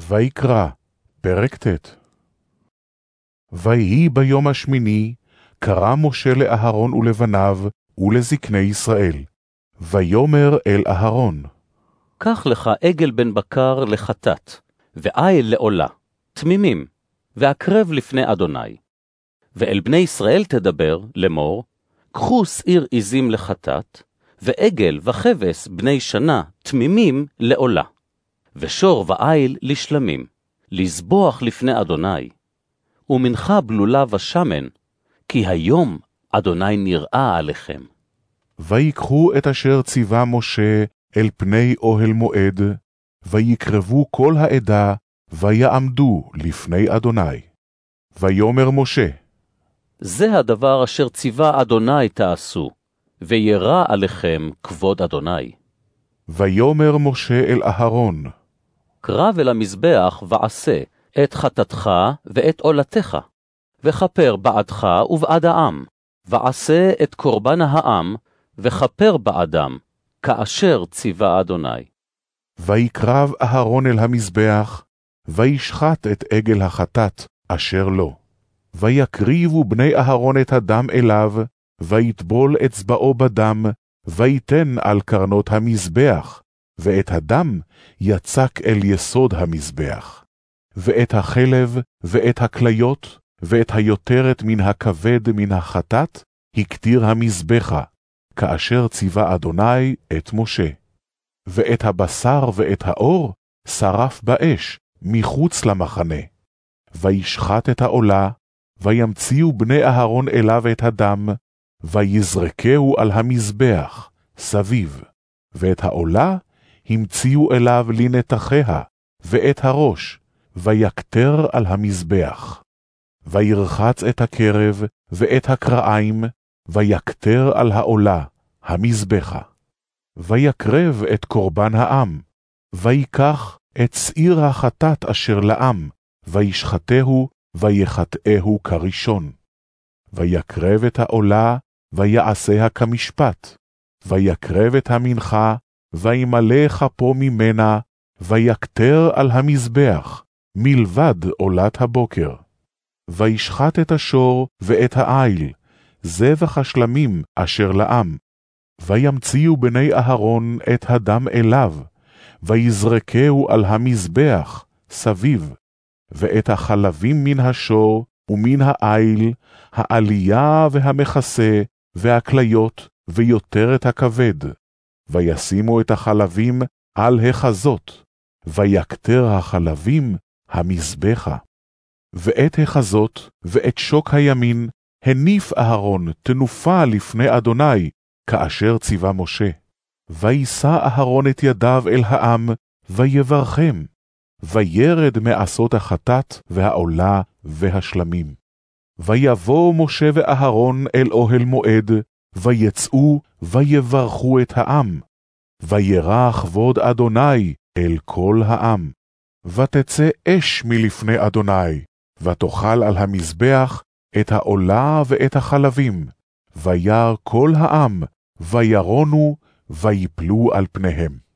ויקרא, פרק ט' ויהי ביום השמיני, קרא משה לאהרון ולבניו, ולזקני ישראל. ויאמר אל אהרון, קח לך עגל בן בקר לחטאת, ואיל לעולה, תמימים, והקרב לפני אדוני. ואל בני ישראל תדבר לאמור, קחו שעיר עזים לחטאת, ועגל וכבש בני שנה תמימים לעולה. ושור ואיל לשלמים, לזבוח לפני אדוני. ומנחה בלולה ושמן, כי היום אדוני נראה עליכם. ויקחו את אשר ציווה משה אל פני אוהל מועד, ויקרבו כל העדה, ויעמדו לפני אדוני. ויאמר משה, זה הדבר אשר ציווה אדוני תעשו, וירא עליכם כבוד אדוני. ויאמר משה אל אהרון, קרב אל המזבח ועשה את חטאתך ואת עולתך, וכפר בעדך ובעד העם, ועשה את קורבן העם, וכפר בעדם, כאשר ציווה אדוני. ויקרב אהרון אל המזבח, וישחט את עגל החטאת אשר לו. ויקריבו בני אהרון את הדם אליו, ויטבול אצבעו בדם, ויתן על קרנות המזבח, ואת הדם יצק אל יסוד המזבח. ואת החלב, ואת הכליות, ואת היותרת מן הכבד מן החטאת, הקטיר המזבחה, כאשר ציווה אדוני את משה. ואת הבשר ואת האור שרף באש, מחוץ למחנה. וישחט את העולה, וימציאו בני אהרון אליו את הדם, ויזרקהו על המזבח, סביב, ואת העולה המציאו אליו לנתחיה, ואת הראש, ויקטר על המזבח. וירחץ את הקרב, ואת הקרעיים, ויקטר על העולה, המזבחה. ויקרב את קורבן העם, ויקח את שעיר החטאת אשר לעם, וישחטהו, ויחטאהו כראשון. ויקרב את העולה, ויעשיה כמשפט, ויקרב את המנחה, וימלא כפו ממנה, ויקטר על המזבח, מלבד עולת הבוקר. וישחט את השור ואת העיל, זבח השלמים אשר לעם. וימציאו בני אהרון את הדם אליו, ויזרקהו על המזבח, סביב, ואת החלבים מן השור ומן העיל, העלייה והמכסה, והכליות, ויותרת הכבד. וישימו את החלבים על החזות, ויקטר החלבים המזבחה. ואת החזות, ואת שוק הימין, הניף אהרון תנופה לפני אדוני, כאשר ציווה משה. וישא אהרון את ידיו אל העם, ויברכם. וירד מעשות החטאת והעולה והשלמים. ויבוא משה ואהרון אל אוהל מועד, ויצאו ויברכו את העם. וירא כבוד אדוני אל כל העם. ותצא אש מלפני אדוני, ותאכל על המזבח את העולה ואת החלבים. וירא כל העם, וירונו, ויפלו על פניהם.